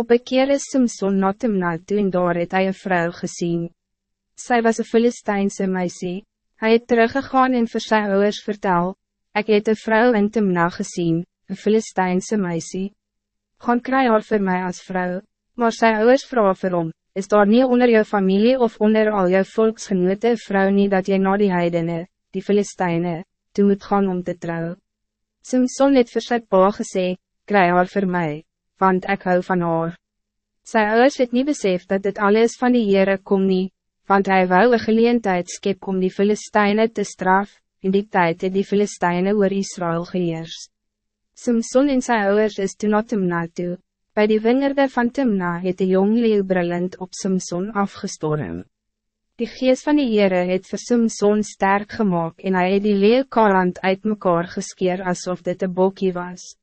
Op een keer is Simson na Timna toe en daar het hy een vrou gezien. Zij was een Filistijnse meisie. Hij het teruggegaan en vir sy ouders vertel, ik het een vrouw in Timna gezien, een Filistijnse meisie. Gaan kry haar voor mij als vrouw, maar sy ouders vraag vir hom, is daar niet onder jou familie of onder al jou volksgenote vrouw niet dat jy na die heidene, die Filistijne, toe moet gaan om te trouw. Simson het vir sy pa gesê, kry haar vir my, want ik hou van haar. Sy ouders het nie besef dat dit alles van die Heere kom nie, want hij wou een geleentheid skep om die Filistijne te straf, in die tijd het die Filistijne oor Israël geheers. Simson en sy ouders is toen na Timna toe, by die wingerde van Timna het die jong leeuw brillend op Simson afgestorm. Die geest van die Heere het vir Simson sterk gemaakt en hij het die leeuwkarand uit mekaar geskeer alsof dit een bokkie was.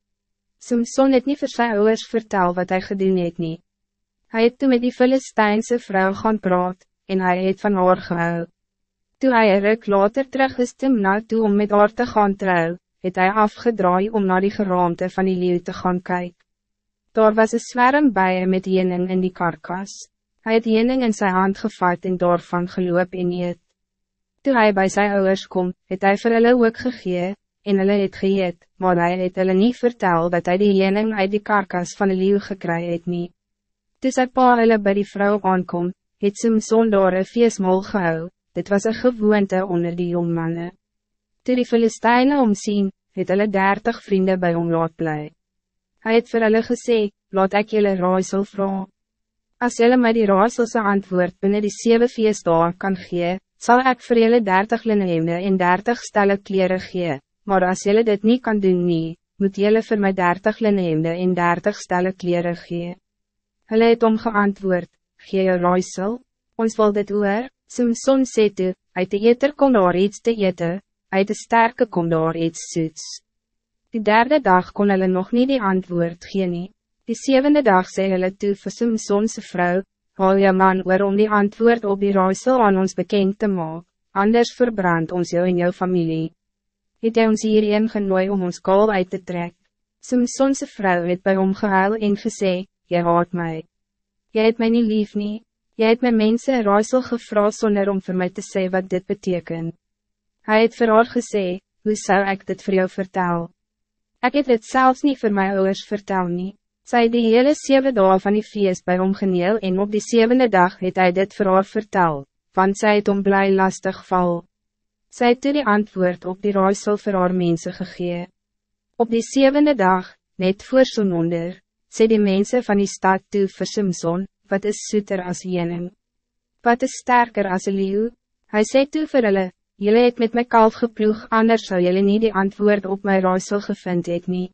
Simson het nie vir sy ouders vertel wat hij gedoen het nie. Hy het toe met die Filistijnse vrouw gaan praat, en hij het van haar gehou. Toe hy een ruk later terug is toe om met haar te gaan trouw, het hij afgedraai om naar die geraamte van die leeuw te gaan kijken. Daar was een zwerm bij met jening in die karkas. Hij het jening in zijn hand gevat en daarvan geloop en eet. Toen hij bij zijn ouders kom, het hij vir hulle ook gegee, en hulle het geëet, maar hij het hulle niet vertel dat hij die jening uit die karkas van de leeuw gekry het nie. Toe sy pa hulle by die vrou aankom, het Simson daar een feestmaal gehou, dit was een gewoonte onder die jongmanne. Toe die Filisteine omsien, het hulle dertig vrienden bij hom laat bly. Hy het vir hulle gesê, laat ek julle raaisel vraag. As jylle my die raaiselse antwoord binnen die zeven feestdagen kan gee, zal ik voor jullie dertig linnehemde en dertig stelle kleren gee, maar als jullie dit niet kan doen nie, moet jullie voor mij dertig linnehemde en dertig stelle kleren gee. Hulle het om geantwoord, gee jou raaisel, ons wil dit oor, Simson sê toe, uit de eter kom daar iets te eten, uit de sterke kom daar iets soets. Die derde dag kon hulle nog niet die antwoord gee nie. Die zevende dag sê hulle toe vir Simsonse vrou, haal jou man oor om die antwoord op die raaisel aan ons bekend te maak, anders verbrand ons jou en jou familie. Het hy ons hierheen genooi om ons kaal uit te trek? Simsonse vrou het by hom gehuil en gesê, jy haat mij. Jy het mij niet lief nie, jy het my mense raaisel gevra sonder om voor mij te zeggen wat dit betekent. Hij het vir haar gesê, hoe zou ik dit voor jou vertel? Ik het dit zelfs niet voor mij ouders vertel nie. Sy die hele zeven dagen van die feest bij hom geneel en op die zevende dag het hij dit vir haar vertel, want sy het om blij lastig val. Sy het toe die antwoord op die raaisel vir haar mense gegee. Op die zevende dag, net voor son onder, sê die mensen van die stad toe vir Simson, wat is soeter as jening? Wat is sterker as een leeuw? Hy sê toe vir hulle, Jullie het met my kalf geploeg, anders zou jullie niet die antwoord op my raaisel gevind het nie.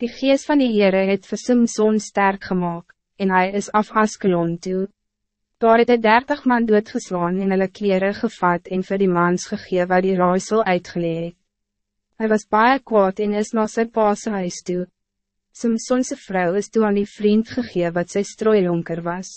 Die geest van die Heere het vir Simson sterk gemaakt, en hij is af Askelon toe. Daar het hy dertig man doodgeslaan en hulle kleren gevat en vir die mans gegee wat die raaisel uitgeleid. Hij was baie kwaad en is na sy paase huis toe. Simsonse vrouw is toe aan die vriend gegee wat sy strooilonker was.